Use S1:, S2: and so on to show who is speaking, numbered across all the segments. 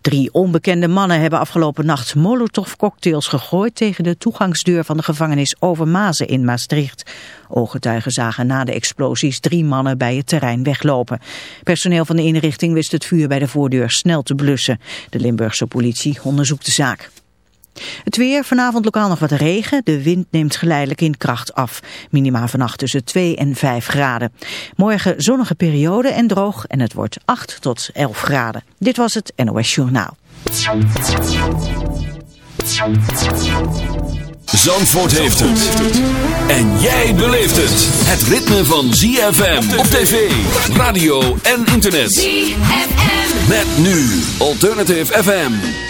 S1: Drie onbekende mannen hebben afgelopen nacht molotovcocktails gegooid tegen de toegangsdeur van de gevangenis Overmazen in Maastricht. Ooggetuigen zagen na de explosies drie mannen bij het terrein weglopen. Personeel van de inrichting wist het vuur bij de voordeur snel te blussen. De Limburgse politie onderzoekt de zaak. Het weer, vanavond lokaal nog wat regen. De wind neemt geleidelijk in kracht af. Minima vannacht tussen 2 en 5 graden. Morgen zonnige periode en droog en het wordt 8 tot 11 graden. Dit was het NOS Journaal.
S2: Zandvoort heeft het. En jij beleeft het. Het ritme van ZFM op tv, radio en internet.
S3: ZFM.
S2: Met nu Alternative FM.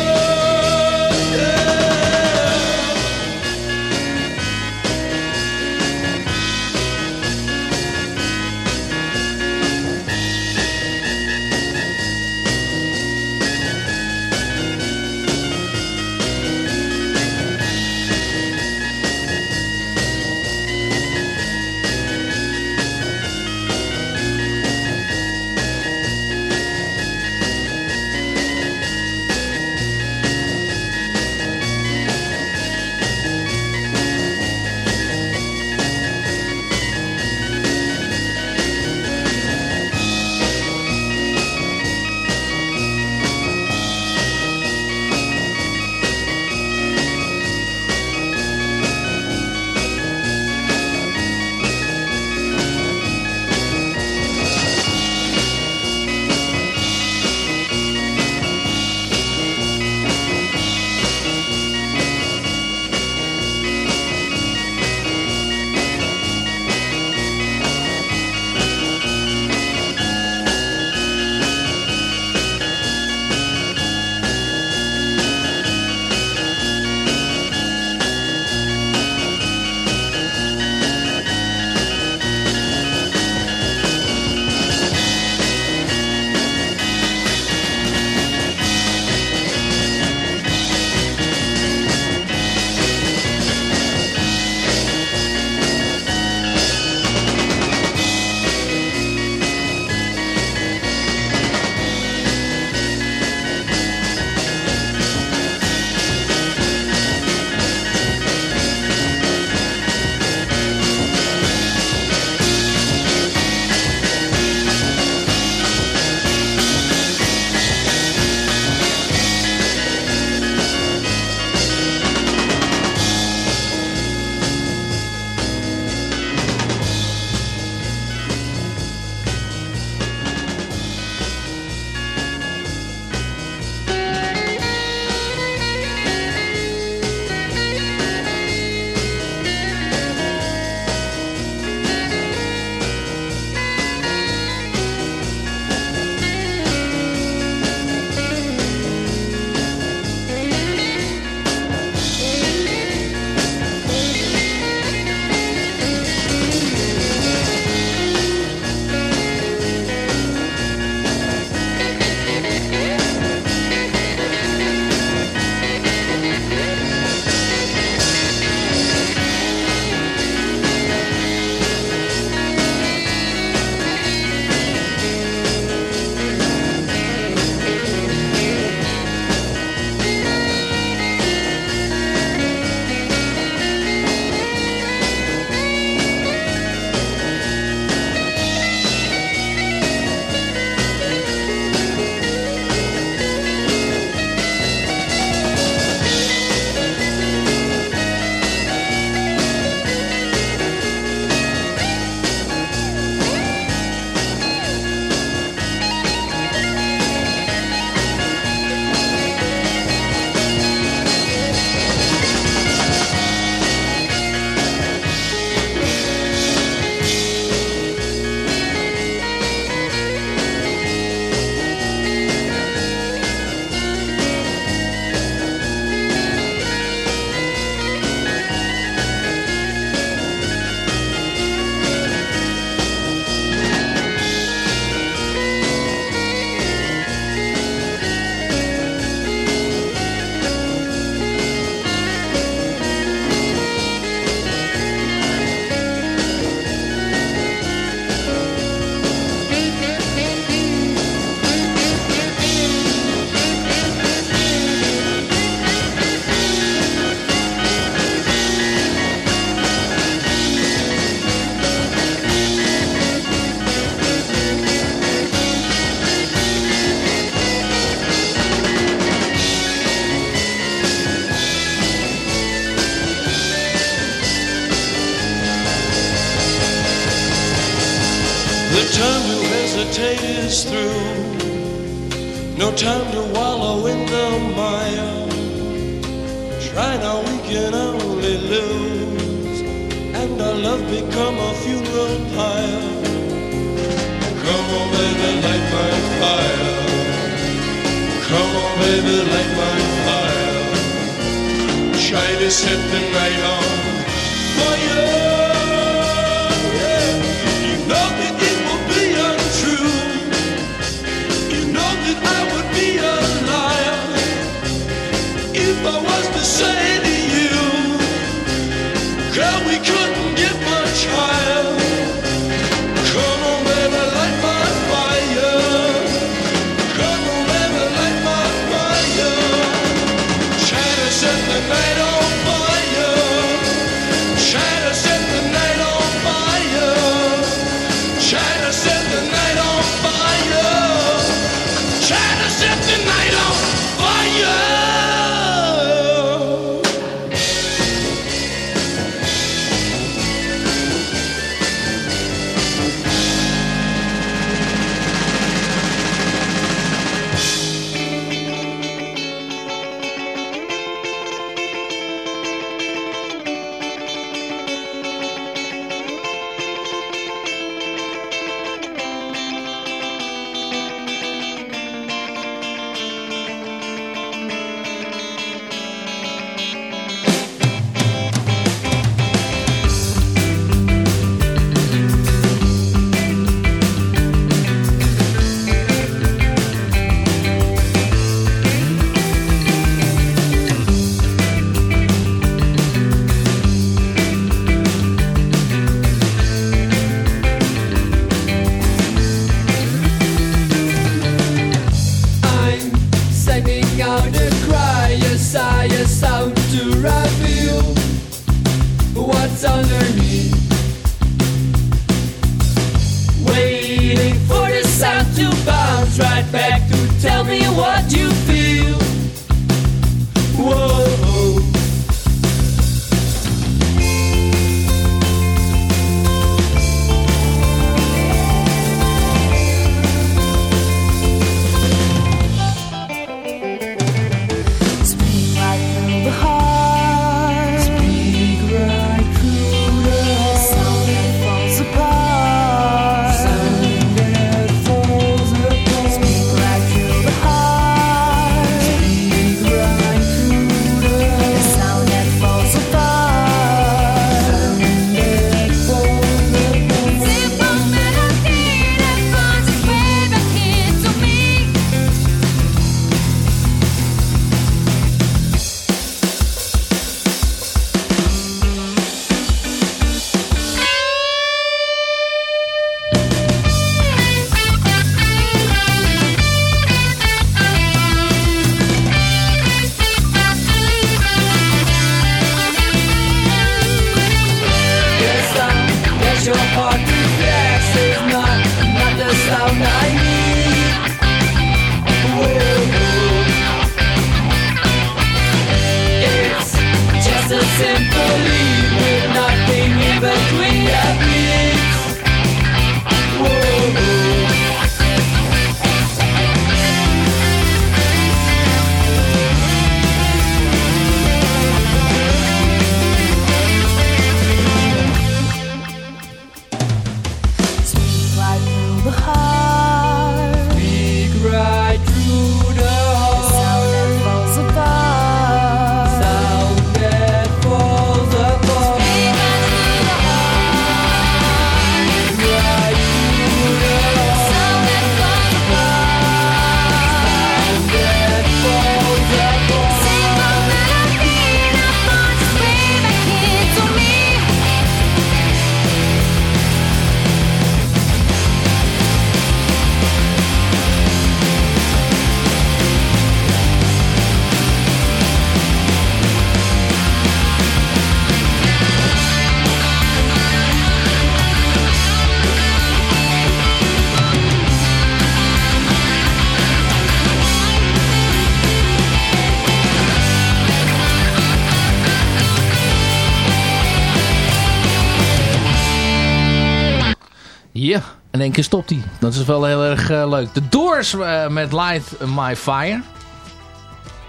S3: Ja, in één keer stopt hij. Dat is wel heel erg eh, leuk. De Doors eh, met Light My Fire.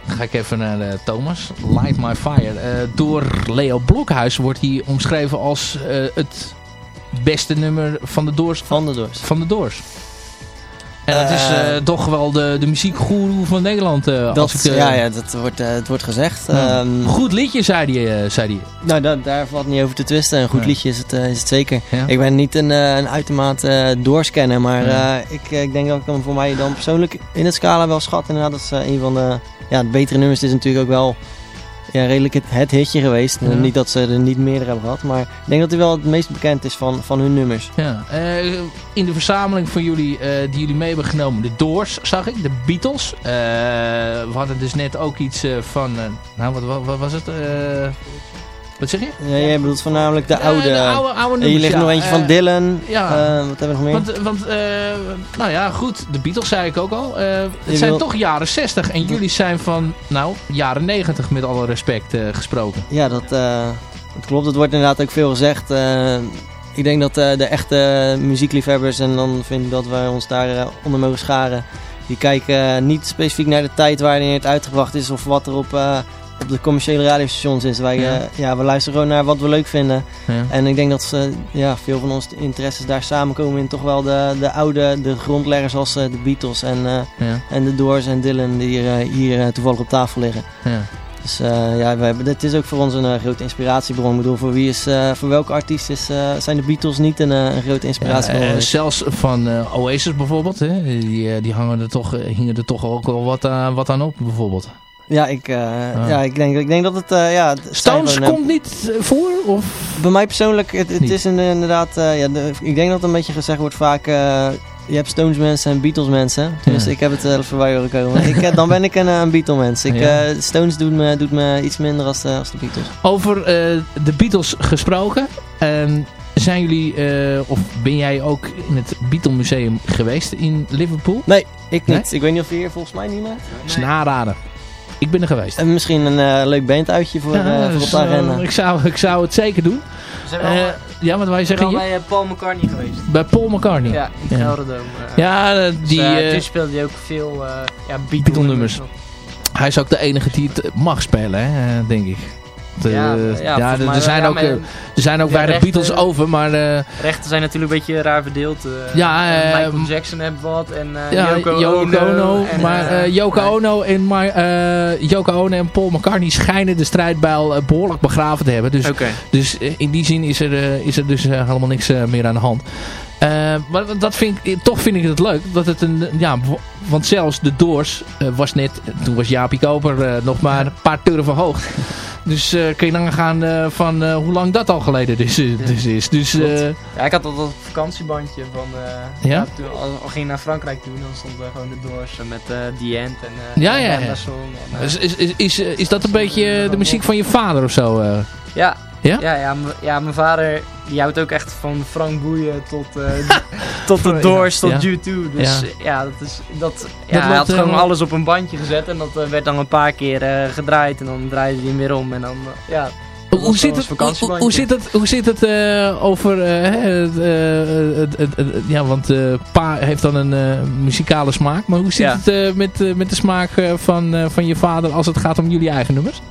S3: Ga ik even naar eh, Thomas. Light My Fire. door Leo Blokhuis wordt hij omschreven als het beste nummer van de Doors.
S4: Van de Doors.
S3: Van de Doors. En dat is uh, toch wel de, de muziekgoeroe van Nederland. Uh,
S4: dat,
S3: ik, uh,
S4: ja, ja, dat wordt, het wordt gezegd. Um,
S3: goed liedje, zei hij. zei die.
S4: Nou, da daar valt niet over te twisten. Een goed liedje is het, is het zeker. Ik ben niet een, een uitermate doorscanner, maar ik, ik denk dat ik hem voor mij dan persoonlijk in het scala wel schat. Inderdaad, dat is een van de, ja, betere nummers. Het is natuurlijk ook wel ja, redelijk het, het hitje geweest. Ja. Niet dat ze er niet meerdere hebben gehad. Maar ik denk dat hij wel het meest bekend is van, van hun nummers.
S3: Ja. Uh, in de verzameling van jullie, uh, die jullie mee hebben genomen. De Doors, zag ik. De Beatles. Uh, we hadden dus net ook iets van... nou, wat, wat, wat, was het? Wat zeg je?
S4: Ja, jij bedoelt voornamelijk de oude...
S3: de oude, oude nummers,
S4: Hier ligt
S3: ja.
S4: nog eentje van Dylan.
S3: Ja.
S4: Uh, wat hebben we nog meer?
S3: Want, want uh, nou ja, goed. De Beatles zei ik ook al. Uh, het zijn wil... toch jaren 60. En jullie zijn van, nou, jaren 90 met alle respect gesproken.
S4: Ja, dat, dat klopt. Het wordt inderdaad ook veel gezegd. ik denk dat de echte muziekliefhebbers, en dan vind ik dat wij ons daar onder mogen scharen... Die kijken niet specifiek naar de tijd waarin het uitgebracht is of wat er op op de commerciële radiostations is. Wij, ja. Uh, ja, we luisteren gewoon naar wat we leuk vinden. Ja. En ik denk dat ze, ja, veel van onze interesses daar samenkomen in toch wel de, de oude de grondleggers als uh, de Beatles en, ja. en de Doors en Dylan die hier, hier toevallig op tafel liggen. Dus ja, we hebben, dit is ook voor ons een grote inspiratiebron. Ik bedoel, voor wie is, voor welke artiest is, zijn de Beatles niet een, een grote inspiratiebron?
S3: zelfs van Oasis bijvoorbeeld, hè? Die, die hangen er toch, hingen er toch ook wel wat, wat aan op bijvoorbeeld.
S4: Ja, ik, uh, ah. ja, ik, denk, ik denk dat het... Uh, ja,
S3: Stones komt niet voor? Of?
S4: Bij mij persoonlijk, het, het is inderdaad... Ja, de, ik denk dat een beetje gezegd wordt vaak... je hebt Stones mensen en Beatles mensen. Dus ja. ik heb het uh, voorbij horen komen. ik, dan ben ik een, een Beatle mens. Ik, ja. Stones doet me, doet me iets minder als, als de Beatles.
S3: Over de Beatles gesproken... Ehm, zijn jullie, of ben jij ook in het Beatle Museum geweest in Liverpool?
S4: Nee, ik niet. Nee? Ik weet niet of hier volgens mij niemand.
S3: Nee. Snaraden. Ik ben er geweest.
S4: En misschien een uh, leuk banduitje voor, ja, uh, voor op de arena.
S3: ik, zou, ik zou het zeker doen.
S5: Wel, uh,
S3: ja, wat wij je zeggen?
S5: Ik ben bij Paul McCartney geweest.
S3: Bij Paul McCartney?
S5: Ja, in Gelderdoom.
S3: ja, die...
S5: Dus, toen speelde hij ook veel ja,
S3: Beatle-nummers. Hij is ook de enige die het mag spelen, hè, denk ik. De, ja, ja, ja er, er, zijn ook, er zijn ook weinig rechten, Beatles over, maar... Uh,
S5: rechten zijn natuurlijk een beetje raar verdeeld.
S3: Ja,
S5: Michael Jackson heeft wat en Yoko,
S3: Yoko
S5: Ono.
S3: En, maar Yoko, Ono en, Yoko Ono en Paul McCartney schijnen de strijdbijl behoorlijk begraven te hebben. Dus,
S5: okay.
S3: dus in die zin is er, is er dus helemaal niks meer aan de hand. Uh, maar dat vind ik, toch vind ik het leuk. Dat het een, ja, want zelfs de Doors uh, was net, toen was Jaapie Koper uh, nog maar een paar turren verhoogd. Dus kun je dan gaan van hoe lang dat al geleden dus, dus is. Dus,
S5: ja, ik had al dat vakantiebandje van, ja? ja toen, al, al, ging naar Frankrijk toen, dan stond gewoon de Doors met End en
S3: ja, ja, ja. En, is, is, is, is dat een beetje de muziek van je vader of zo?
S5: Ja,
S3: ja?
S5: Ja, ja, ja mijn vader die houdt ook echt van Frank Boeien tot, uh, tot de Doors, tot ja. U2. Dus ja, ja dat is, dat, ja, hij had gewoon alles op een bandje gezet en dat uh, werd dan een paar keer uh, gedraaid en dan draaide hij hem weer om en dan, ja...
S3: Hoe zit, het, hoe, hoe zit het, hoe zit het over, uh, het, het, ja, want pa heeft dan een muzikale smaak, maar hoe zit het met, met de smaak van, van je vader als het gaat om jullie eigen nummers?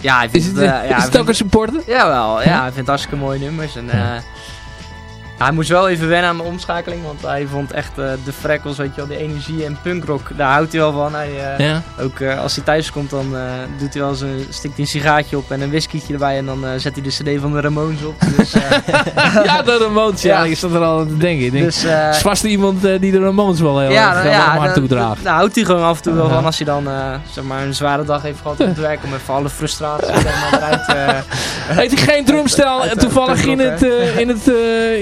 S5: Ja, hij vindt
S3: is het,
S5: uh, ja,
S3: is het ook een supporter?
S5: Jawel, ja, hij vindt hartstikke mooie nummers. En, uh, hij moest wel even wennen aan de omschakeling, want hij vond echt uh, de freckles, weet je wel, de energie en punkrock, daar houdt hij wel van. Hij, uh, ja. Ook uh, als hij thuis komt, dan doet hij wel eens een, stikt hij een sigaartje op en een whiskietje erbij en dan zet hij de cd van de Ramones op. Dus,
S3: ja, de Ramones, ja, ik zat er al aan te denken. Denk, dus, is vast iemand die de Ramones wel heel ja, erg ja, hard toedraagt.
S5: Nou, houdt hij gewoon af en toe wel van als hij dan zeg maar een zware dag heeft gehad op het werk, om even alle frustratie eruit...
S3: Heeft hij geen drumstel toevallig in het, in het,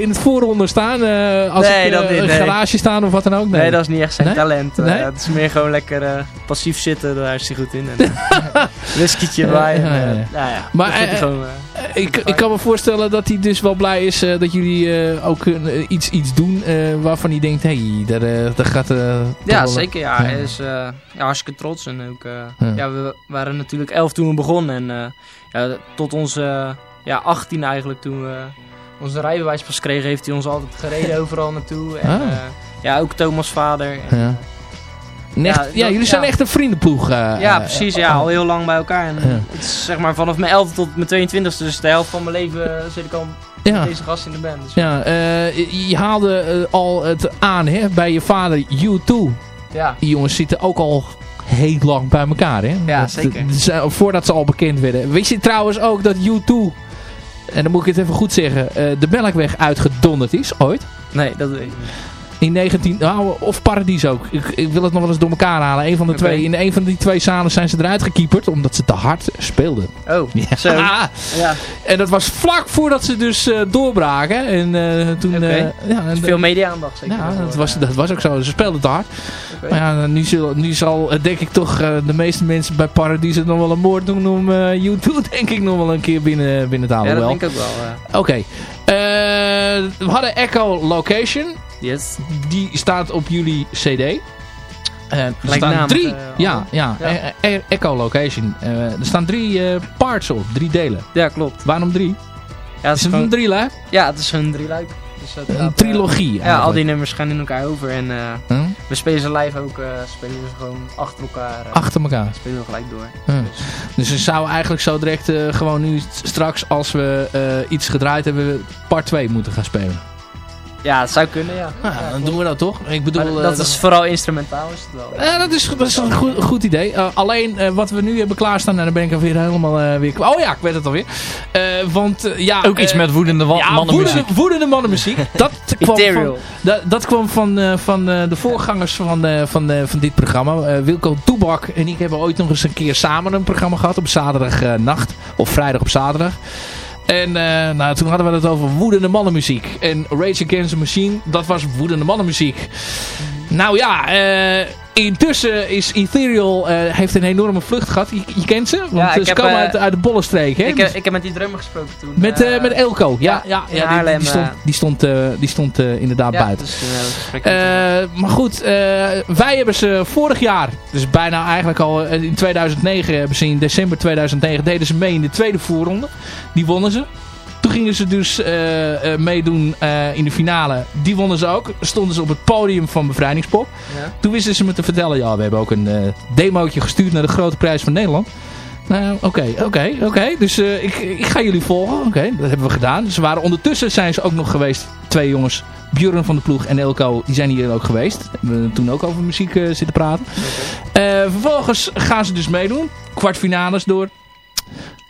S3: in het voorronde staan? Uh, als
S5: nee,
S3: ik,
S5: dat niet,
S3: een garage staan of wat dan ook?
S5: Nee, nee dat is niet echt zijn nee? talent. Nee? Het is meer gewoon lekker passief zitten, daar is hij goed in. En, whiskytje bij. Nou ja,
S3: maar gewoon, ik, ik kan me voorstellen dat hij dus wel blij is dat jullie ook iets, iets doen waarvan hij denkt, hé, hey, daar, daar gaat...
S5: ja, zeker. Ja. Hij is ja, hartstikke trots. En ook, ja. we waren natuurlijk elf toen we begonnen. En ja, tot onze ja, 18 eigenlijk toen we onze rijbewijs pas kregen, heeft hij ons altijd gereden overal naartoe. En, ah. ja, ook Thomas' vader. En, ja.
S3: ja, ja, jullie zijn echt een vriendenploeg.
S5: ja, precies. ja, al heel lang bij elkaar. En het is zeg maar vanaf mijn 11 tot mijn 22 dus de helft van mijn leven zit ik al ja. deze gast in de band. Dus
S3: ja, je haalde al het aan hè, bij je vader U2. Ja. Die jongens zitten ook al heel lang bij elkaar. Hè?
S5: Ja, zeker.
S3: voordat ze al bekend werden. Wist je trouwens ook dat U2, en dan moet ik het even goed zeggen, uh, de Melkweg uitgedonderd is ooit?
S5: Nee, dat weet ik niet.
S3: In 19... Nou, of Paradies ook. Ik, ik, wil het nog wel eens door elkaar halen. Een van de twee. In een van die twee zalen zijn ze eruit gekieperd. Omdat ze te hard speelden.
S5: Oh, ja. Zo.
S3: ja. En dat was vlak voordat ze dus uh, doorbraken. En uh, toen... Okay. Uh, ja,
S5: en, veel media-aandacht zeker.
S3: Ja, dat was, dat was ook zo. Ze speelden te hard. Okay. Maar ja, nu zal, nu zal denk ik toch de meeste mensen bij Paradies nog wel een moord doen om YouTube denk ik nog wel een keer binnen, binnen te halen.
S5: Ja, dat
S3: wel.
S5: denk ik ook
S3: wel. Oké. We hadden Echo Location.
S5: Yes.
S3: Die staat op jullie cd. Uh, er staan drie, uh, ja, ja, ja. E Echo Location. Uh, er staan drie parts op, drie delen.
S5: Ja, klopt.
S3: Waarom drie? Ja, het is, het een drie luik?
S5: Ja, het is een drie luik.
S3: Dus een trilogie
S5: Ja, al die nummers gaan in elkaar over. En huh? we spelen ze live ook, spelen ze gewoon achter elkaar.
S3: achter elkaar?
S5: Spelen we gelijk door.
S3: Huh. Dus. dus we zouden eigenlijk zo direct gewoon nu straks als we iets gedraaid hebben, part 2 moeten gaan spelen.
S5: Ja, het zou kunnen, ja.
S3: Nou, dan doen we dat toch? Ik bedoel,
S5: dat is vooral instrumentaal is het wel.
S3: Ja, dat is, dat is een goed, goed idee. Uh, alleen uh, wat we nu hebben klaarstaan, en nou, dan ben ik alweer helemaal uh, weer... Oh ja, ik weet het alweer. want ja...
S6: Ook iets met woedende ja, mannenmuziek.
S3: Woedende, woedende mannenmuziek. dat, kwam van, dat, dat kwam van, van de voorgangers van, van, van dit programma. Wilco Toebak en ik hebben ooit nog eens een keer samen een programma gehad op zaterdagnacht. of vrijdag op zaterdag. En uh, nou, toen hadden we het over woedende mannenmuziek. En Rage Against the Machine, dat was woedende mannenmuziek. Nou ja, uh, Intussen is Ethereal, uh, heeft een enorme vlucht gehad. Je, je kent ze, want ja, ze komen uh, uit, uit de bollenstreek. Hè?
S5: Ik, heb, ik heb met die drummer gesproken toen.
S3: Met, met Elko, ja. ja, ja, die, die, stond, die stond, die stond inderdaad ja, buiten. Dus, maar goed, wij hebben ze vorig jaar, dus bijna eigenlijk al in 2009, hebben ze in december 2009, deden ze mee in de tweede voorronde. Die wonnen ze. Toen gingen ze dus uh, uh, meedoen uh, in de finale. Die wonnen ze ook. Stonden ze op het podium van Bevrijdingspop. Ja. Toen wisten ze me te vertellen. Ja, we hebben ook een demootje gestuurd naar de Grote Prijs van Nederland. Nou, oké, oké, oké. Dus ik, ik ga jullie volgen. Oké, dat hebben we gedaan. Ze waren ondertussen zijn ze ook nog geweest. Twee jongens, Björn van de Ploeg en Elko, die zijn hier ook geweest. We hebben toen ook over muziek zitten praten. Vervolgens gaan ze dus meedoen. Kwartfinales door.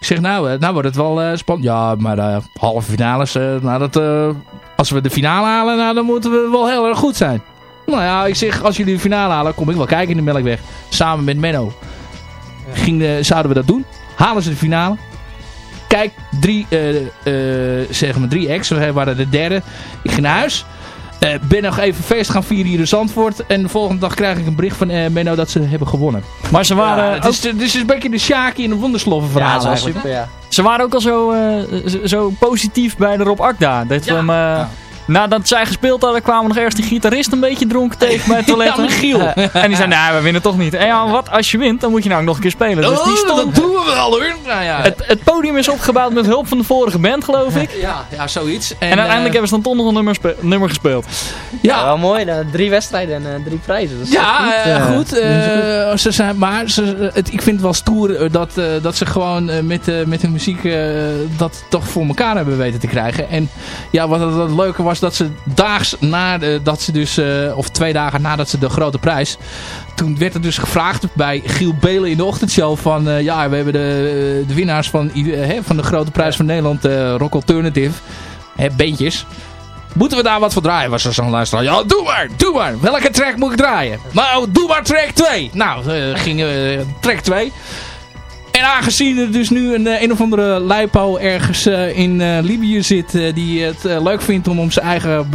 S3: Ik zeg, nou, eh, nou wordt het wel uh, spannend. Ja, maar uh, halve finales, nou dat, als we de finale halen, nou, dan moeten we wel heel erg goed zijn. Nou ja, ik zeg, als jullie de finale halen, kom ik wel kijken in de Melkweg. Samen met Menno. Ging, zouden we dat doen. Halen ze de finale. Kijk, drie, zeg maar drie ex. We waren de derde. Ik ging naar huis. Uh, ben nog even feest gaan vieren hier in Zandvoort. En de volgende dag krijg ik een bericht van uh, Menno dat ze hebben gewonnen.
S6: Maar ze waren... Ja,
S3: het, is, het is een beetje de Sjaki en de Wondersloffen verhaal
S5: ja, super, ja.
S6: Ze waren ook al zo, uh, zo positief bij de Rob Akda. Dat we hem... Nadat zij gespeeld hadden, kwamen nog ergens die gitarist een beetje dronken tegen bij het toilet.
S3: ja, Michiel.
S6: en die zei, nou, we winnen toch niet. En ja, wat als je wint, dan moet je nou nog een keer spelen. Dus
S3: die
S6: oh,
S3: stond... dat doen we wel hoor. Nou, ja.
S6: het, het, podium is opgebouwd met hulp van de vorige band, geloof ik.
S3: Ja, ja zoiets.
S6: En, en uiteindelijk uh, hebben ze dan toch nog een nummer, nummer gespeeld.
S5: Ja, ja wel mooi. Uh, drie wedstrijden en uh, drie prijzen. Dat
S3: ja, goed. goed ze zijn, maar ze, het, ik vind het wel stoer dat, dat ze gewoon met, met hun muziek dat toch voor elkaar hebben weten te krijgen. En ja, wat het, het leuke was dat ze daags nadat ze dus, uh, of twee dagen nadat ze de grote prijs, toen werd er dus gevraagd bij Giel Belen in de ochtendshow van, uh, ja, we hebben de, de winnaars van, uh, van de grote prijs van Nederland, Rock Alternative, hè, beentjes. Moeten we daar wat voor draaien? Was er zo'n luisteraar. Ja, doe maar, doe maar. Welke track moet ik draaien? Nou, doe maar track 2. Nou, ging track 2. En aangezien er dus nu een, een of andere lijpo ergens uh, in uh, Libië zit... Die het leuk vindt om om zijn eigen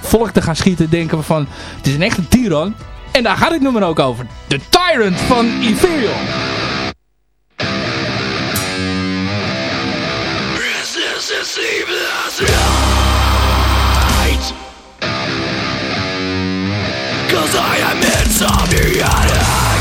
S3: volk te gaan schieten... denken we van, het is een echte tiran. En daar gaat het nummer ook over. The Tyrant van Ethereal. Cause I am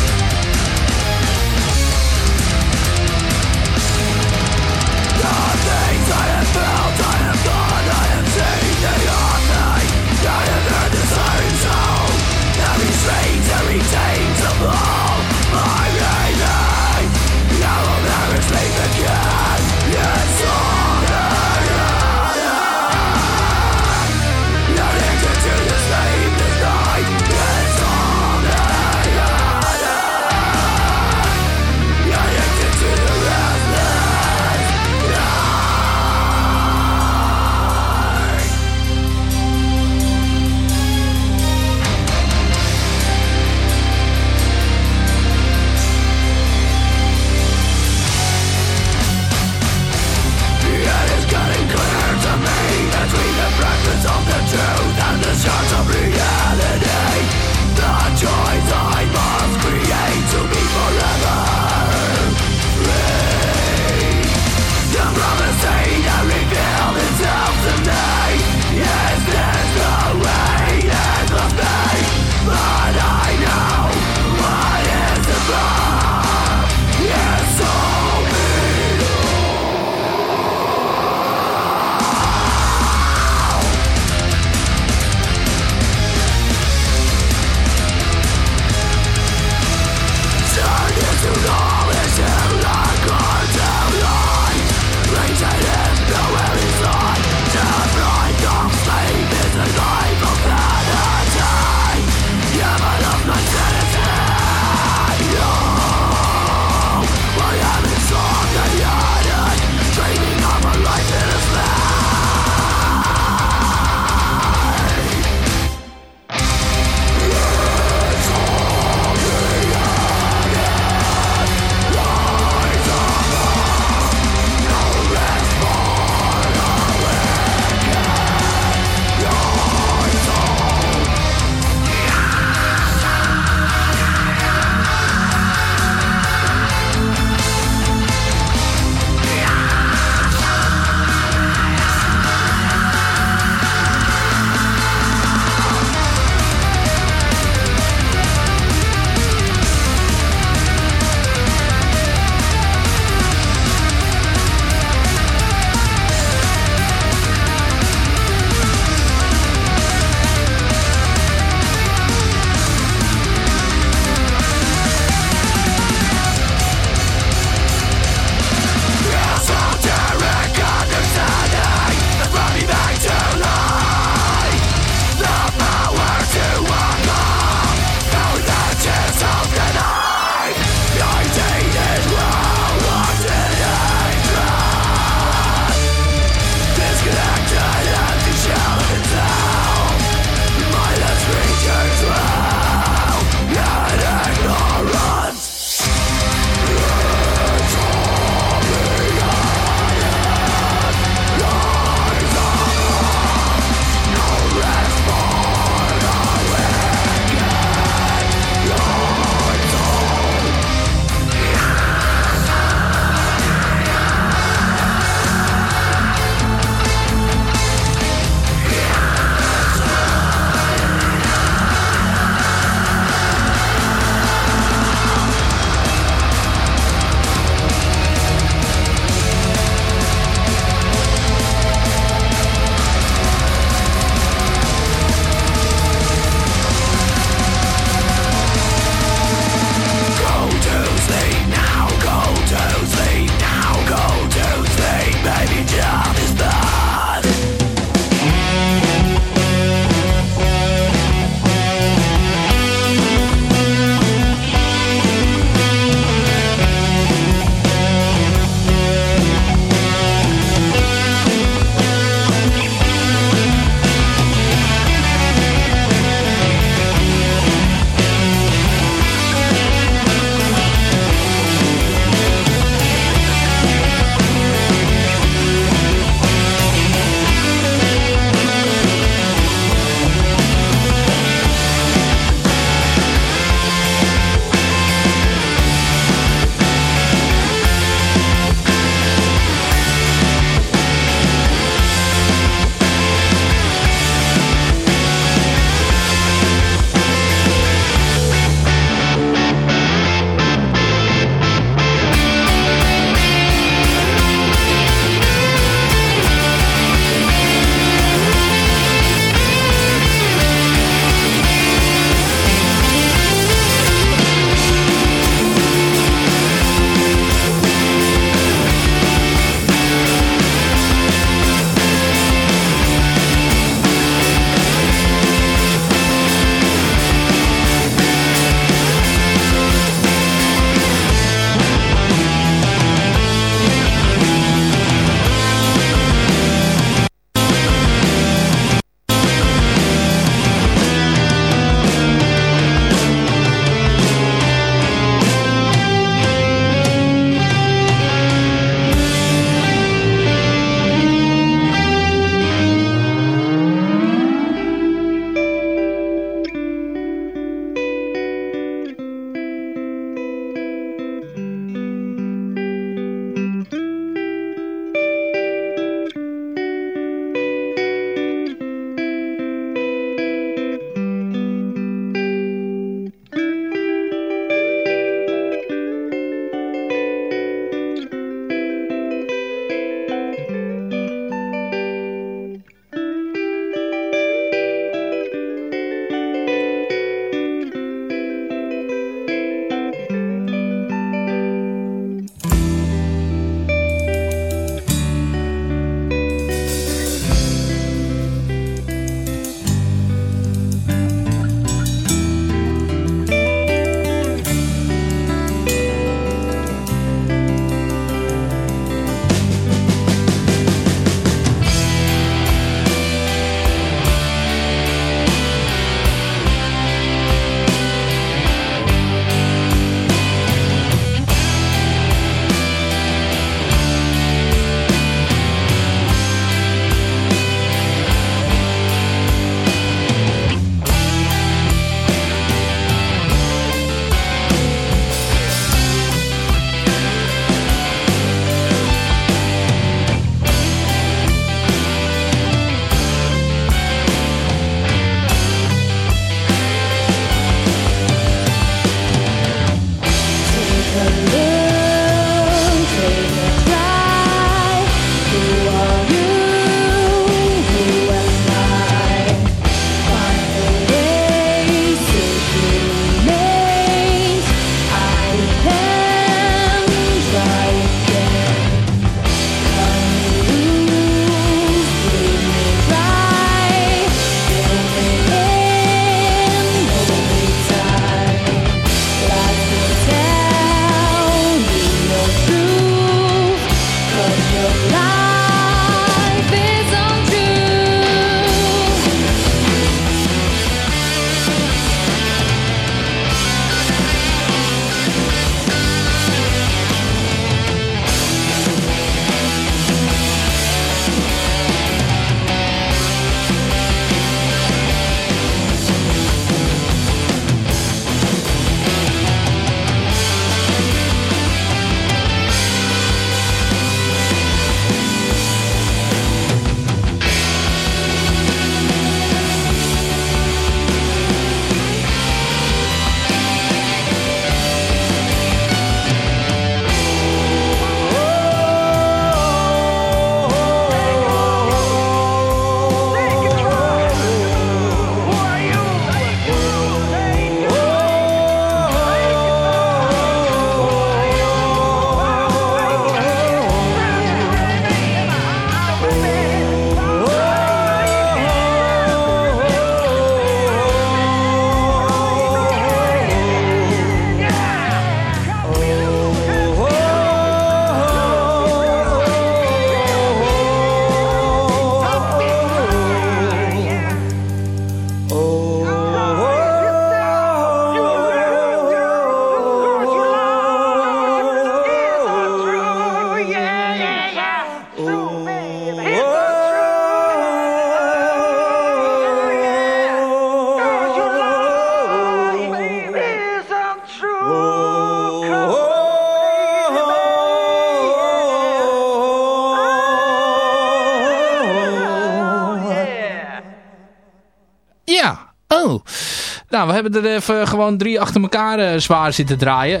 S3: Nou, we hebben er even gewoon drie achter elkaar zwaar zitten draaien.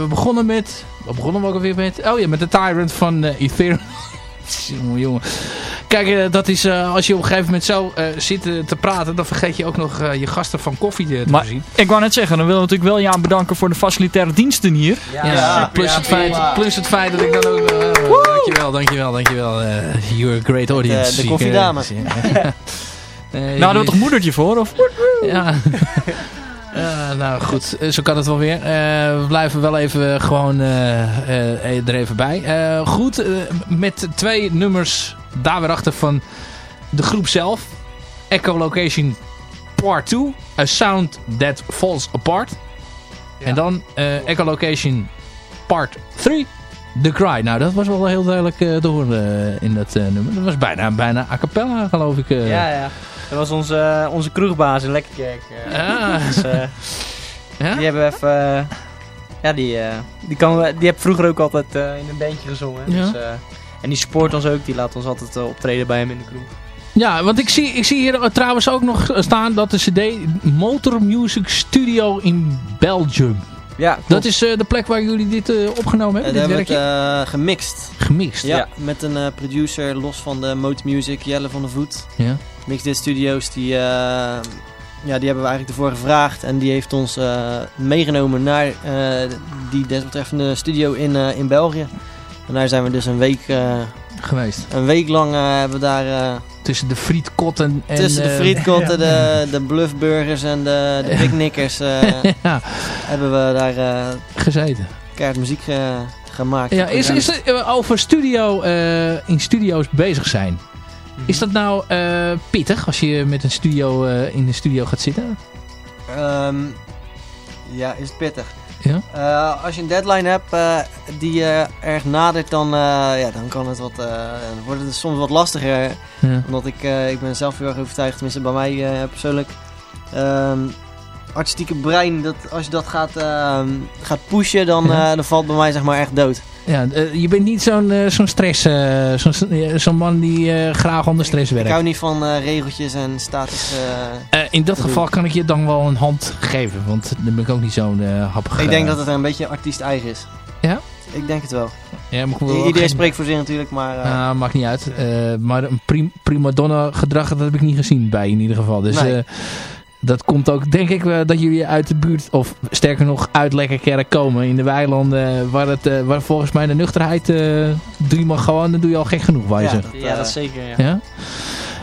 S3: we begonnen met... Wat begonnen we ook alweer met? Oh ja, met de Tyrant van Ethereum. jongen, jongen. Kijk, uh, dat is uh, als je op een gegeven moment zo uh, zit te praten, dan vergeet je ook nog je gasten van koffie te maar, voorzien.
S6: Ik wou net zeggen, dan willen we natuurlijk wel Jaan bedanken voor de facilitaire diensten hier.
S3: Ja, ja, ja plus, ja, het feit, plus het feit dat ik dan ook... dankjewel, dankjewel, dankjewel. you're a great audience.
S4: de koffiedames.
S6: nou, hadden we toch moedertje voor? Of?
S3: Ja. Uh, nou goed, zo kan het wel weer. Uh, we blijven wel even gewoon uh, er even bij. goed, met twee nummers daar weer achter van de groep zelf. Echolocation Part 2. A Sound That Falls Apart. Ja. En dan Echolocation Part 3. The Cry. Nou, dat was wel heel duidelijk door in dat nummer. Dat was bijna, bijna a cappella, geloof ik.
S5: Ja, ja. Dat was onze, onze kroegbaas in Lekkerkerk. Uh, dus, uh, ja? Die hebben we even... ja, die, die, kan, die heb vroeger ook altijd in een bandje gezongen. Ja. Dus, en die support ons ook. Die laat ons altijd optreden bij hem in de kroeg.
S3: Ja, want ik zie, ik zie hier trouwens ook nog staan dat de cd Motor Music Studio in Belgium. Ja, Dat is uh, de plek waar jullie dit uh, opgenomen hebben, uh, dit werkje?
S4: hebben het gemixt.
S3: Gemixt?
S4: Ja, ja. met een producer los van de Motor Music, Jelle van der Voet. Ja. Mix Dit Studios, die, ja, die hebben we eigenlijk ervoor gevraagd. En die heeft ons meegenomen naar die desbetreffende studio in, in België. En daar zijn we dus een week
S3: geweest.
S4: Een week lang hebben we daar...
S3: tussen de frietkotten en...
S4: Tussen de frietkotten, de, de bluffburgers en de, de picknickers ja. hebben we daar...
S3: Gezeten.
S4: Keihard muziek gemaakt.
S3: Ja, is, is er over studio, in studio's bezig zijn? Is dat nou uh, pittig als je met een studio uh, in de studio gaat zitten?
S4: Um, ja, is het pittig. Ja? Uh, als je een deadline hebt die erg nadert, dan, ja, dan kan het wat, wordt het soms wat lastiger. Ja. Omdat ik, ik ben zelf heel erg overtuigd, tenminste bij mij persoonlijk. Um, artistieke brein, dat, als je dat gaat, ehm, gaat pushen, dan, ja. dan valt bij mij zeg maar echt dood.
S3: Ja, uh, je bent niet zo'n uh, zo'n stress, zo'n zo man die graag onder stress werkt.
S4: Ik hou niet van regeltjes en status.
S3: in dat geval kan ik je dan wel een hand geven, want dan ben ik ook niet zo'n happig.
S4: Ik denk dat het een beetje artiest eigen is.
S3: Ja?
S4: Ik denk het wel.
S3: Ja, maar
S4: Iedereen geen... spreekt voor zich natuurlijk, maar...
S3: Uh, maakt niet uit. maar een prim prima donna gedrag, dat heb ik niet gezien bij in ieder geval. Dus nee. Dat komt ook, denk ik, dat jullie uit de buurt, of sterker nog, uit Lekkerkerk komen. In de weilanden, waar, het, uh, waar volgens mij de nuchterheid uh, doe je maar gewoon, dan doe je al gek genoeg, wijze.
S5: Ja, dat, ja, dat zeker, ja. ja?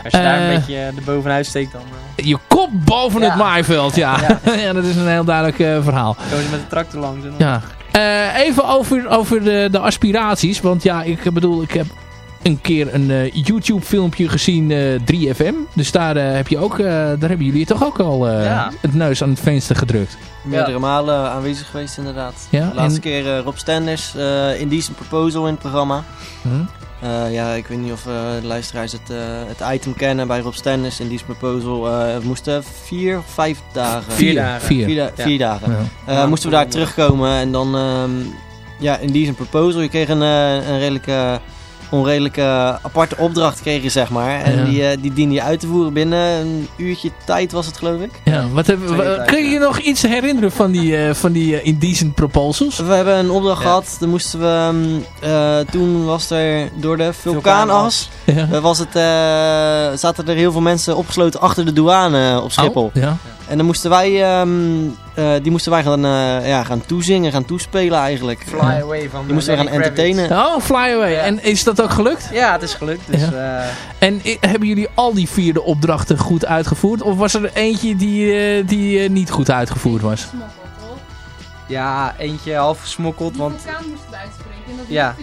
S5: Als je daar een beetje er bovenuit steekt, dan...
S3: Je kop boven het maaiveld, ja. Ja. dat is een heel duidelijk verhaal.
S5: Komen ze met de tractor langs. En
S3: dan... Ja. even over, over de, de aspiraties, want ja, ik bedoel, ik heb een keer een uh, YouTube filmpje gezien, uh, eh, 3FM. Dus daar, uh, heb je ook, daar hebben jullie toch ook al ja. het neus aan het venster gedrukt.
S4: Meerdere ja. malen aanwezig geweest inderdaad. Ja? De laatste en... keer Rob Stenders, Indecent Proposal in het programma. Hm? ja, ik weet niet of de luisteraars het, het item kennen bij Rob Stenders. Indecent Proposal we moesten vier of vijf dagen...
S3: Vier, dagen.
S4: Vier, vier, vier dagen. moesten we daar terugkomen en dan... Um, ja, Indecent Proposal. Je kreeg een, een redelijke onredelijke aparte opdracht kregen, zeg maar. En die, uh, die diende je uit te voeren binnen een uurtje tijd was het, geloof ik.
S3: Ja, wat heb, kun je je nog iets herinneren van die, uh, van die uh, indecent proposals?
S4: We hebben een opdracht gehad. Dan moesten we, um, toen was er door de vulkaanas, ja. was het, zaten er heel veel mensen opgesloten achter de douane op Schiphol. Oh, ja. En dan moesten wij, um, uh, die moesten wij gaan, uh, ja, gaan toezingen, gaan toespelen eigenlijk.
S5: Fly Away van
S4: Die moesten we gaan entertainen.
S3: Oh, Fly Away. Ja. En is dat ook gelukt?
S5: Ja, het is gelukt. Dus, ja.
S3: uh... En hebben jullie al die vierde opdrachten goed uitgevoerd? Of was er eentje die, die niet goed uitgevoerd was?
S5: Ja, eentje half gesmokkeld. Want...
S7: ja.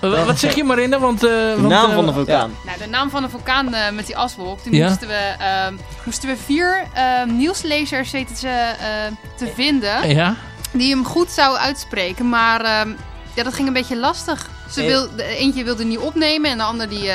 S3: Wat zeg je Marina? Want, uh,
S4: de
S3: want,
S4: naam van de vulkaan.
S7: Ja. Nou, de naam van de vulkaan uh, met die aswolk. Toen ja? moesten, we, uh, moesten we vier nieuwslezers weten ze, te vinden. Ja? Die hem goed zouden uitspreken. Maar ja, dat ging een beetje lastig. Ze wil, de eentje wilde niet opnemen en de ander die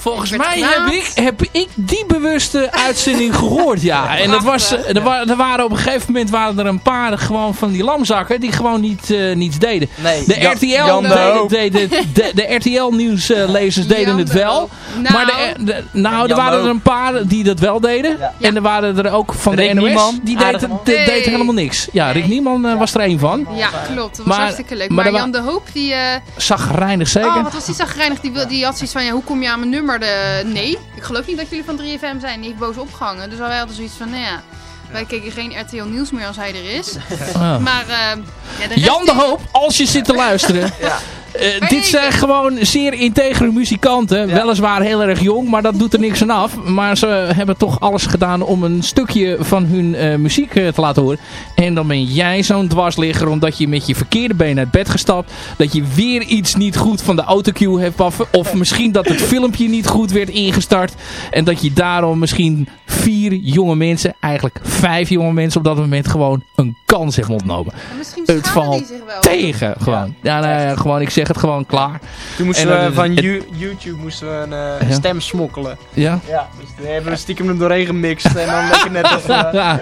S3: Volgens mij heb ik, heb ik die bewuste uitzending gehoord, ja. En dat was, er, waren, er waren op een gegeven moment waren er een paar gewoon van die lamzakken die gewoon niet, uh, niets deden.
S5: Nee,
S3: de RTL, de, de, de, de, RTL nieuwslezers deden het wel. Nou, maar de, nou, er waren er een paar die dat wel deden. Ja. En er waren er ook van Rick de NOS, Nieman, die deed, nee. deed, helemaal niks. Ja, Rick Nieman uh, was er één van.
S7: Ja, klopt. Dat was maar, hartstikke leuk. Maar, maar Jan de Hoop, die... Uh,
S3: zagrijnig zeker. Oh,
S7: wat was die zagrijnig? Die, die had zoiets van, ja, hoe kom je aan mijn nummer? De, nee, ik geloof niet dat jullie van 3FM zijn. Die heeft boos opgehangen. Dus wij hadden zoiets van, nou ja... Wij keken geen RTL Nieuws meer als hij er is. Maar, uh, ja, de
S3: Jan de Hoop, als je zit te luisteren. ja. Uh, dit zijn gewoon zeer integere muzikanten. Weliswaar heel erg jong, maar dat doet er niks aan af. Maar ze hebben toch alles gedaan om een stukje van hun uh, muziek uh, te laten horen. En dan ben jij zo'n dwarsligger omdat je met je verkeerde been uit bed gestapt. Dat je weer iets niet goed van de autocue hebt af. Of misschien dat het filmpje niet goed werd ingestart. En dat je daarom misschien vier jonge mensen, eigenlijk vijf jonge mensen op dat moment gewoon een kans hebben ontnomen.
S7: Misschien het valt zich wel.
S3: tegen gewoon. Ja, ja nou, gewoon ik zeg het gewoon klaar.
S5: Toen moesten we van YouTube moesten we een uh, stem smokkelen.
S3: Ja?
S5: Ja, dus toen hebben we stiekem hem doorheen gemixt en dan lekker net even, uh, ja,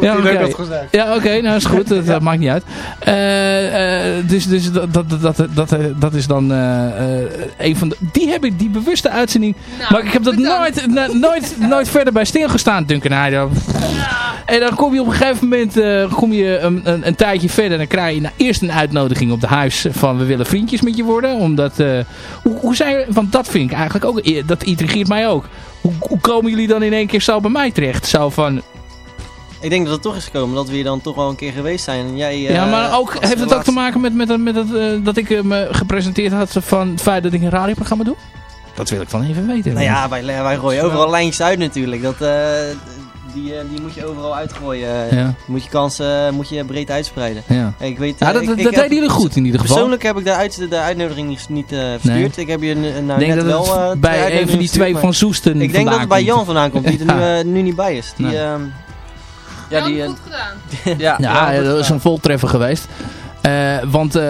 S5: ja oké. Okay.
S3: Ja, oké, nou is goed, dat, dat maakt niet uit. Uh, dus dus dat, dat, dat, dat, dat is dan een van de... Die heb ik, die bewuste uitzending. Nou, maar ik heb dat nooit, nooit, nooit verder bij stilgestaan, Duncan Heider. En dan kom je op een gegeven moment kom je een, een, een, tijdje verder en dan krijg je nou eerst een uitnodiging op de huis van we willen vriendjes met je worden. Omdat, uh, hoe, hoe zijn, want dat vind ik eigenlijk ook, eh, dat intrigeert mij ook. Hoe, hoe komen jullie dan in één keer zo bij mij terecht? Zo van,
S4: ik denk dat het toch is gekomen dat we hier dan toch wel een keer geweest zijn. En jij,
S3: ja,
S4: uh,
S3: maar ook, heeft het ook te maken met, met, met het, uh, dat ik me gepresenteerd had van het feit dat ik een radioprogramma doe? Dat wil ik dan even weten.
S4: Nou ja, wij, wij gooien overal lijntjes uit natuurlijk. Dat, die, eh, die moet je overal uitgooien. Ja. Moet je kansen eh, moet je breed uitspreiden.
S3: Ja.
S4: Ik weet,
S3: ja, dat,
S4: ik,
S3: dat deden jullie goed in ieder geval.
S4: Persoonlijk heb ik de, uit, de uitnodiging niet, niet uh, verstuurd. Nee. Ik heb je nou
S3: denk
S4: net
S3: dat
S4: wel uh,
S3: bij een van die twee van Soesten
S4: Ik denk dat het bij Jan vandaan komt, die er nu, nu niet bij is. Die, nee. uh,
S7: ja, die, goed gedaan.
S3: ja, ja, dat is een voltreffer geweest. Uh, want uh,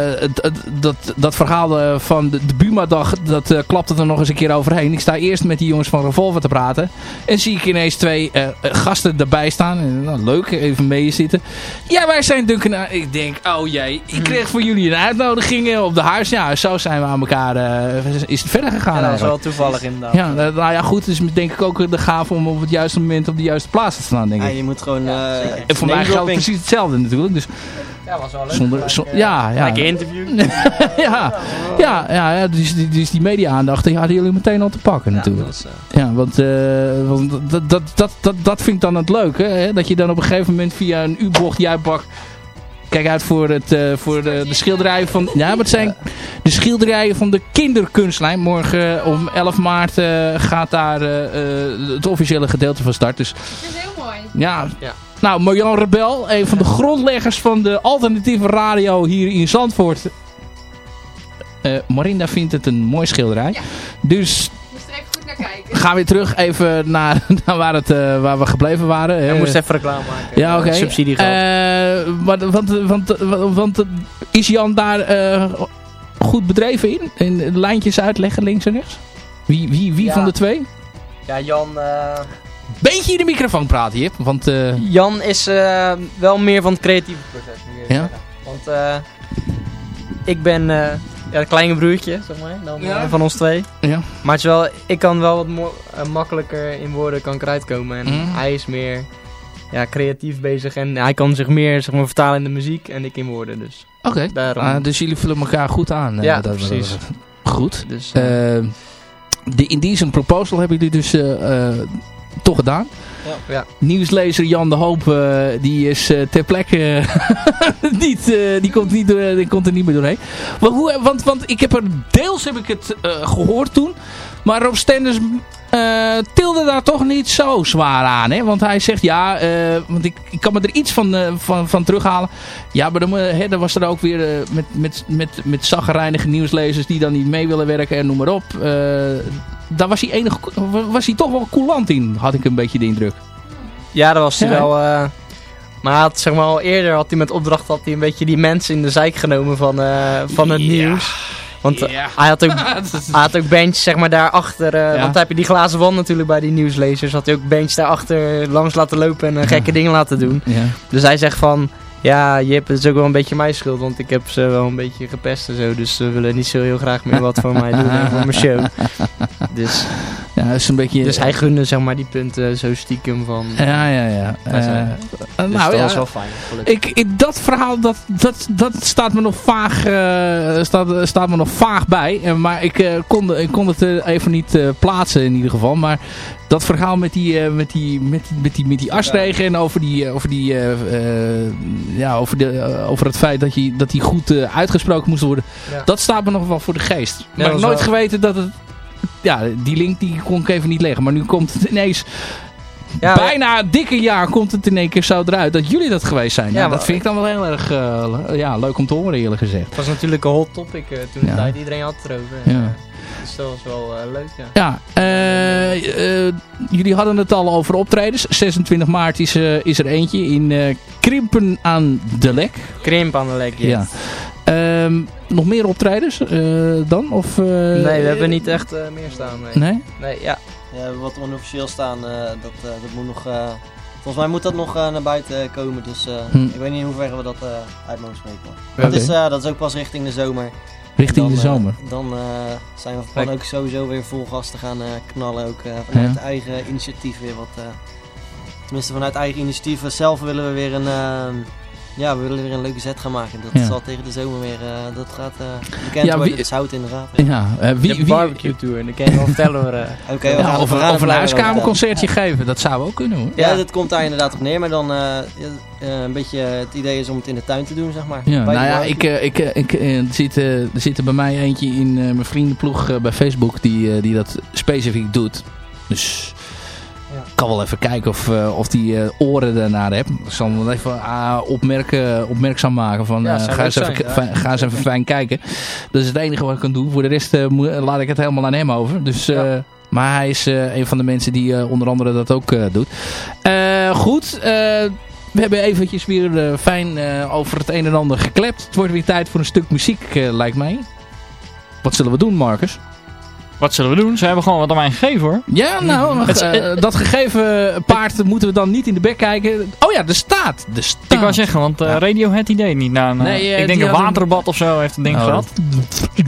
S3: dat, dat verhaal uh, van de, de Buma-dag, dat klapte er nog eens een keer overheen. Ik sta eerst met die jongens van Revolver te praten. En zie ik ineens twee gasten erbij staan. En, nou, leuk, even mee zitten. Ja, wij zijn Duncan. Ik denk, oh jee, ik kreeg voor jullie een uitnodiging op de huis. Ja, zo zijn we aan elkaar, is het verder gegaan. Ja,
S5: dat is wel toevallig inderdaad.
S3: Ja, nou ja, goed, het is denk ik ook de gave om op het juiste moment op de juiste plaats te staan, denk ik.
S4: Ja, je moet gewoon...
S3: en voor mij geldt precies hetzelfde natuurlijk. Dus
S5: ja, was wel leuk.
S3: Zonder, zo, ja, ja.
S5: Lekker interview.
S3: ja, ja, ja, ja, dus, dus die media-aandacht die hadden jullie meteen al te pakken natuurlijk. Ja, was, uh... ja want, uh, want dat, dat, dat, dat, dat vind ik dan het leuke. Hè? Dat je dan op een gegeven moment via een U-bocht juipbak... Kijk uit voor, het, uh, voor de, de schilderijen van... Ja, maar het zijn de schilderijen van de kinderkunstlijn. Morgen om 11 maart gaat daar het officiële gedeelte van start. Dus,
S7: dat is heel mooi.
S3: Ja, ja. Nou, Marjan Rebel, een van de grondleggers van de alternatieve radio hier in Zandvoort. Uh, Marinda vindt het een mooi schilderij. Ja. Dus
S7: goed naar kijken.
S3: Gaan we terug even naar, naar waar, het, uh, waar we gebleven waren.
S5: Je moest even reclame maken.
S3: Ja, oké. Okay.
S5: Subsidie
S3: uh, want, want, want, want, is Jan daar uh, goed bedreven in? In lijntjes uitleggen links en rechts? Wie, wie, wie ja. van de twee?
S5: Ja, Jan
S3: beetje in de microfoon praten, Jip. Want, uh...
S5: Jan is uh, wel meer van het creatieve proces.
S3: Ja?
S5: Want uh, ik ben ja, het kleine broertje, zeg maar, dan, ja. van ons twee.
S3: Ja.
S5: Maar het is wel, ik kan wel wat makkelijker in woorden kan ik eruit komen. En mm. hij is meer ja, creatief bezig en hij kan zich meer zeg maar, vertalen in de muziek en ik in woorden. Dus,
S3: Oké, okay. ah, dus jullie vullen elkaar goed aan.
S5: Ja, dat, precies.
S3: goed. Dus, de Indecent Proposal hebben jullie dus toch gedaan.
S5: Ja. ja.
S3: Nieuwslezer Jan de Hoop, uh, die is uh, ter plekke niet, uh, die, komt niet door, die komt er niet meer doorheen. Maar hoe, want, want ik heb er deels heb ik het gehoord toen, maar Rob Stenders tilde daar toch niet zo zwaar aan. Hè? Want hij zegt ja, want ik, ik kan me er iets van, van, van terughalen. Ja, maar dan, hè, dan was er ook weer met, met, met, met zaggerijnige nieuwslezers die dan niet mee willen werken en noem maar op daar was hij, enig, was hij toch wel coulant in, had ik een beetje de indruk.
S5: Ja, dat was hij wel. Uh, maar had, zeg maar, al eerder had hij met opdracht had hij een beetje die mensen in de zijk genomen van, uh, van het
S3: ja.
S5: nieuws. Want hij, had ook, hij had ook bench zeg maar daarachter. Uh, Want dan heb je die glazen wand natuurlijk bij die nieuwslezers. Had hij ook bench daarachter langs laten lopen en gekke dingen laten doen. Dus hij zegt van... Ja, Jip, het is ook wel een beetje mijn schuld, want ik heb ze wel een beetje gepest en zo. Dus ze willen niet zo heel graag meer wat voor mij doen en voor mijn show. Dus,
S3: ja, is een beetje...
S5: dus hij gunde zeg maar die punten zo stiekem van...
S3: Ja, ja, ja. Uh, dus
S5: nou, dat ja, was wel fijn.
S3: Ik, ik, dat verhaal, dat, dat, dat staat me nog vaag, uh, staat, staat me nog vaag bij. maar ik, kon, ik kon het even niet plaatsen in ieder geval. Maar dat verhaal met die, uh, met die, met, met die, met die asregen en over, die, over, die, uh, ja, over, de, over het feit dat, je, dat die goed uitgesproken moest worden. Dat staat me nog wel voor de geest. maar ik heb nooit geweten dat het... Ja, die link die kon ik even niet leggen. Maar nu komt het ineens... Ja, bijna een dikke jaar komt het in één keer zo eruit dat jullie dat geweest zijn. Ja, nou, dat vind ik dan wel heel erg ja, leuk om te horen eerlijk gezegd. Het
S5: was natuurlijk een hot topic toen de tijd. Iedereen had het erover.
S3: Ja.
S5: Dus dat was wel uh, leuk, ja.
S3: Ja, uh, jullie hadden het al over optredens. 26 maart is, is er eentje in Krimpen aan de Lek.
S5: Krimp aan de Lek, yes. ja.
S3: Ehm, nog meer optredens dan? Of,
S5: nee, we hebben niet echt meer staan. Nee?
S3: Nee,
S5: nee ja.
S4: ja wat onofficieel staan, dat, dat moet nog... Volgens mij moet dat nog naar buiten komen, dus hm. ik weet niet in hoeverre we dat uit mogen spreken. Okay. Dat, is, dat is ook pas richting de zomer.
S3: Richting de
S4: eh,
S3: zomer.
S4: dan uh, zijn we van ook sowieso weer vol gas te gaan uh, knallen. Ook vanuit ja. eigen initiatief weer wat. tenminste vanuit eigen initiatief zelf willen we weer een ja, we willen weer een leuke set gaan maken. Dat zal tegen de zomer weer, uh, dat gaat uh, bekend ja, worden. Het zout in de raad.
S3: Ja, uh, wie,
S5: wie, barbecue tour, en dan kan je wel vertellen. Oké,
S3: okay, we gaan over, een huiskamerconcertje geven, dat zou ook kunnen hoor.
S4: Ja, dat komt daar inderdaad op neer, maar dan een beetje het idee is om het in de tuin te doen, zeg maar.
S3: Ja, nou ja, ik, ik, ik, er, zit, er zit er bij mij eentje in mijn vriendenploeg bij Facebook die, die dat specifiek doet. Dus kan wel even kijken of, uh, of die uh, oren daarnaar heb. Ik zal hem even uh, opmerken, opmerkzaam maken. Van, ja, ga, eens even, zijn, ga eens even fijn kijken. Dat is het enige wat ik kan doen. Voor de rest laat ik het helemaal aan hem over. Dus, ja. Maar hij is een van de mensen die onder andere dat ook doet. goed, we hebben eventjes weer fijn over het een en ander geklept. Het wordt weer tijd voor een stuk muziek, lijkt mij. Wat zullen we doen, Marcus?
S6: Wat zullen we doen? Ze hebben gewoon wat aan mij gegeven hoor.
S3: Ja, nou, uh, dat gegeven paard moeten we dan niet in de bek kijken. Oh ja, de staat. De staat.
S6: Ik wou zeggen, want uh, Radio het idee niet na een, nee, uh, ik denk een waterbad een... of zo heeft een ding oh, gehad.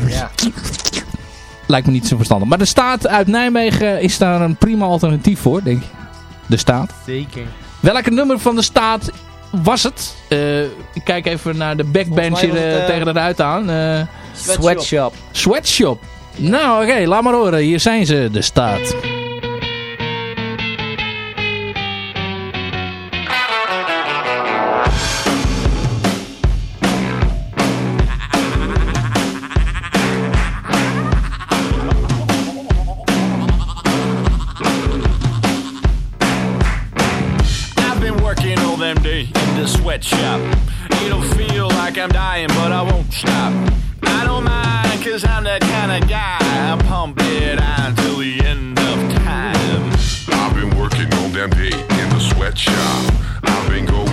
S3: Ja. Lijkt me niet zo verstandig. Maar de staat uit Nijmegen is daar een prima alternatief voor, denk je. De staat.
S5: Zeker.
S3: Welke nummer van de staat was het? ik kijk even naar de backbench hier tegen de ruit aan.
S5: Sweatshop.
S3: Sweatshop. Nou, oké, okay, laat maar horen. Hier zijn ze, de staat. sweatshop. You don't feel like I'm dying, but I won't stop. I don't mind, cause I'm that kind of guy. I pump it on till the end of time. I've been working all damn day in the sweatshop. I've been going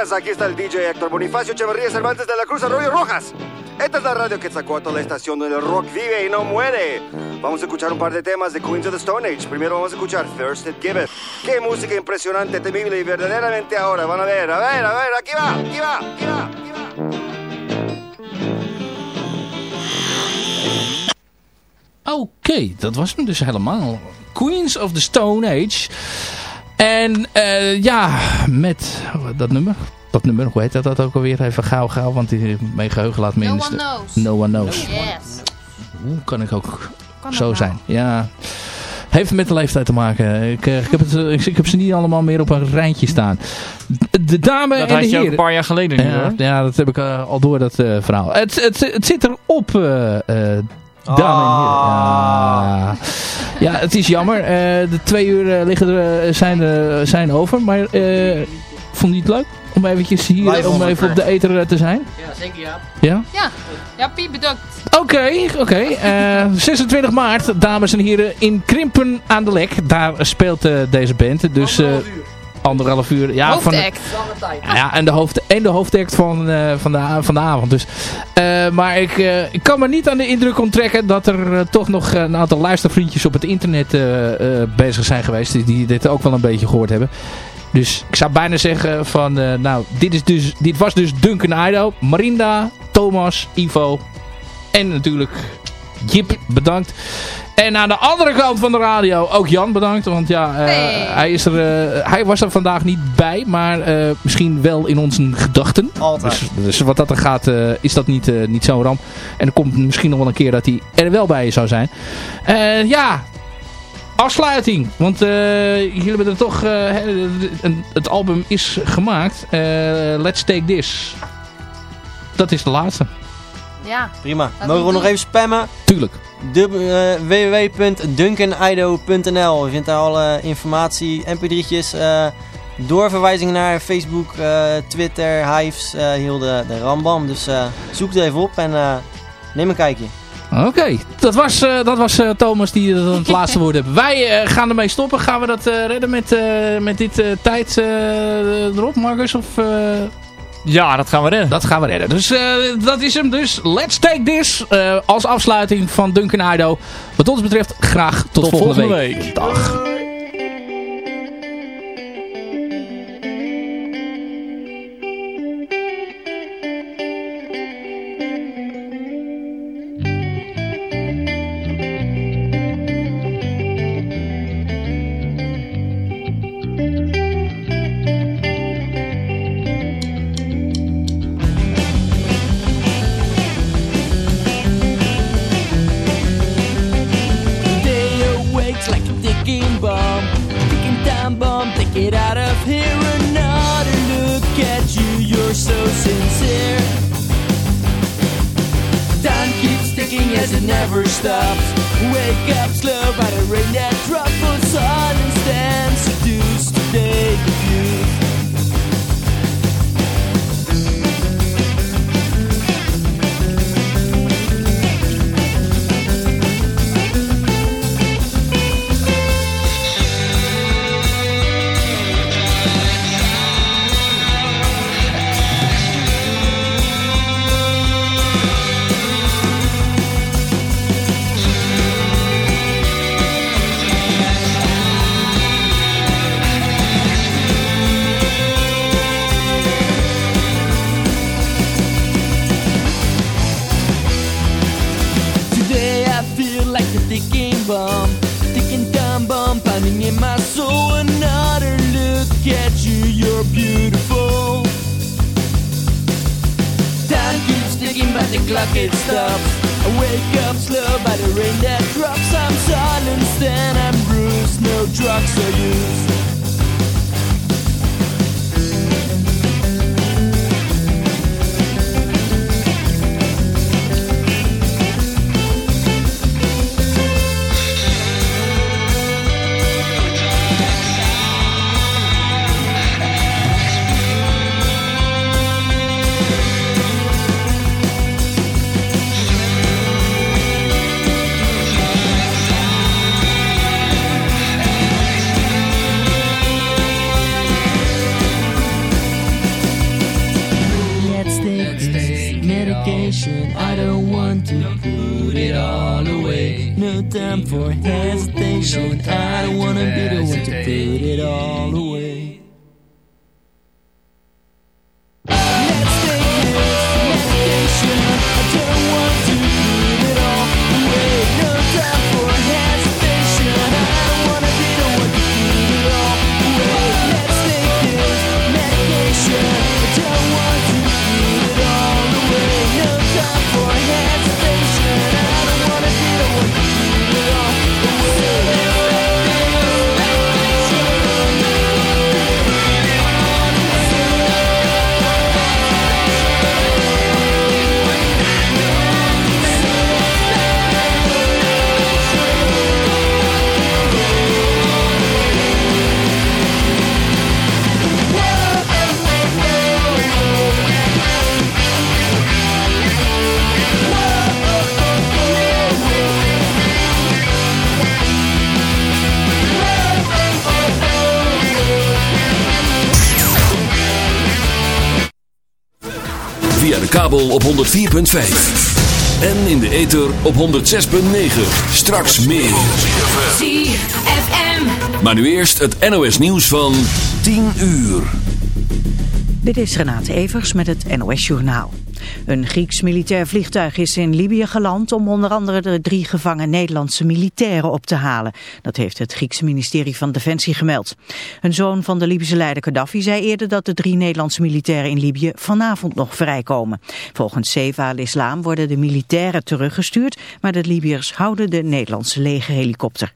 S8: señoritas. Aquí está el DJ Héctor Bonifacio Echeverría Cervantes de la Cruz Arroyo Rojas. Esta es la radio que sacó a toda la estación donde el rock vive y no muere. Vamos a escuchar un par de temas de Queens of the Stone Age. Primero vamos a escuchar Thirsted Gibbet. Qué música impresionante, temible y verdaderamente ahora. Van a ver, a ver, a ver, aquí va, aquí va, aquí va, aquí va.
S3: Oké, dat was hem dus helemaal. Queens of the Stone Age. En eh, ja, met dat nummer. Dat nummer, hoe heet dat, dat ook alweer? Even gauw, gauw, want die, mijn geheugen laat me
S7: No
S3: in
S7: one knows.
S3: No one knows.
S7: Yes.
S3: Hoe kan ik ook
S7: Kan
S3: zo zijn? Ja. Heeft met de leeftijd te maken. Ik, eh, ik, heb het, ik, ik heb ze niet allemaal meer op een rijtje staan. De dame
S6: Dat
S3: en
S6: had
S3: de
S6: je ook een paar jaar geleden niet
S3: ja,
S6: hoor.
S3: ja, dat heb ik eh, al door, dat eh, verhaal. Het, het, het zit erop, eh eh dames en heren. Ja. ja, het is jammer. Eh, de twee uur eh, liggen er, eh, zijn, zijn over. Maar eh, vond je het leuk om eventjes hier om even op de eter te zijn?
S5: Ja, zeker ja.
S3: Ja?
S7: Ja, ja Piet, bedankt.
S3: Oké, oké. Eh, 26 maart, dames en heren, in Krimpen aan de Lek. Daar speelt deze band. Dus, eh, anderhalf uur. Ja, van,
S7: Hoofdact.
S3: ja, en de, hoofd, en de hoofdact van, eh, van, de, van de avond. Dus. Eh, maar ik, eh, ik kan me niet aan de indruk onttrekken dat er toch nog een aantal luistervriendjes op het internet bezig zijn geweest. Die, die dit ook wel een beetje gehoord hebben. Dus ik zou bijna zeggen van, nou, dit, is dus, dit was dus Duncan Ido, Marinda, Thomas, Ivo en natuurlijk Jip, bedankt. En aan de andere kant van de radio ook Jan bedankt. Want ja, eh,
S7: Hey.
S3: hij, is er, eh, hij was er vandaag niet bij. Maar eh, misschien wel in onze gedachten.
S4: Altijd.
S3: Dus, dus wat dat er gaat, eh, is dat niet, eh, niet zo'n ramp. En er komt misschien nog wel een keer dat hij er wel bij zou zijn. Eh, ja, afsluiting. Want eh, jullie hebben er toch... eh, een- het album is gemaakt. Eh, Let's Take This. Dat is de laatste.
S7: Ja.
S4: Prima. Mogen we nog even spammen?
S3: Tuurlijk.
S4: Dub- eh, www.duncanido.nl Je vindt daar alle informatie, mp3'tjes, eh, doorverwijzingen naar Facebook, eh, Twitter, Hives, eh, heel de, de rambam. Dus eh, zoek het even op en eh, neem een kijkje.
S3: Oké, dat was, eh, dat was eh, Thomas die het, het laatste woord heeft. Wij eh, gaan ermee stoppen. Gaan we dat eh, redden met, eh, met dit eh, tijd eh, erop, Marcus? Of, eh,
S6: Ja, dat gaan we redden.
S3: dat gaan we redden. Dus eh, dat is hem dus. Let's take this eh, als afsluiting van Duncan Ido. Wat ons betreft graag tot,
S6: Tot
S3: volgende,
S6: volgende
S3: week.
S6: week.
S3: Dag.
S9: It stops. I wake up slow by the rain that drops. I'm silenced and I'm bruised, no drugs are used. for
S2: him. Kabel op 104.5. En in de ether op 106.9. Straks meer.
S10: ZFM.
S2: Maar nu eerst het NOS nieuws van 10 uur.
S1: Dit is Renate Evers met het NOS Journaal. Een Grieks militair vliegtuig is in Libië geland om onder andere de drie gevangen Nederlandse militairen op te halen. Dat heeft het Griekse ministerie van Defensie gemeld. Een zoon van de Libische leider Gaddafi zei eerder dat de drie Nederlandse militairen in Libië vanavond nog vrijkomen. Volgens Seva al-Islam worden de militairen teruggestuurd, maar de Libiërs houden de Nederlandse legerhelikopter.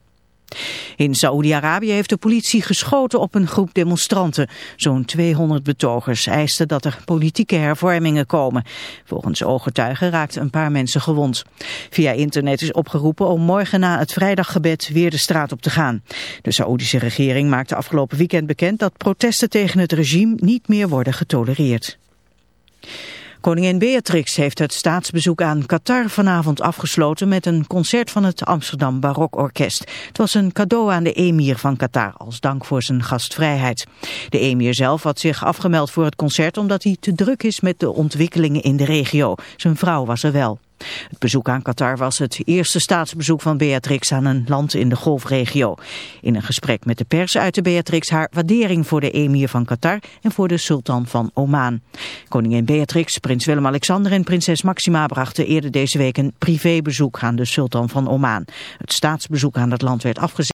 S1: In Saoedi-Arabië heeft de politie geschoten op een groep demonstranten. Zo'n 200 betogers eisten dat er politieke hervormingen komen. Volgens ooggetuigen raakten een paar mensen gewond. Via internet is opgeroepen om morgen na het vrijdaggebed weer de straat op te gaan. De Saoedische regering maakte afgelopen weekend bekend dat protesten tegen het regime niet meer worden getolereerd. Koningin Beatrix heeft het staatsbezoek aan Qatar vanavond afgesloten met een concert van het Amsterdam Barokorkest. Het was een cadeau aan de emir van Qatar als dank voor zijn gastvrijheid. De emir zelf had zich afgemeld voor het concert omdat hij te druk is met de ontwikkelingen in de regio. Zijn vrouw was er wel. Het bezoek aan Qatar was het eerste staatsbezoek van Beatrix aan een land in de golfregio. In een gesprek met de pers uitte Beatrix haar waardering voor de emir van Qatar en voor de sultan van Oman. Koningin Beatrix, prins Willem-Alexander en prinses Maxima brachten eerder deze week een privébezoek aan de sultan van Oman. Het staatsbezoek aan het land werd afgezet.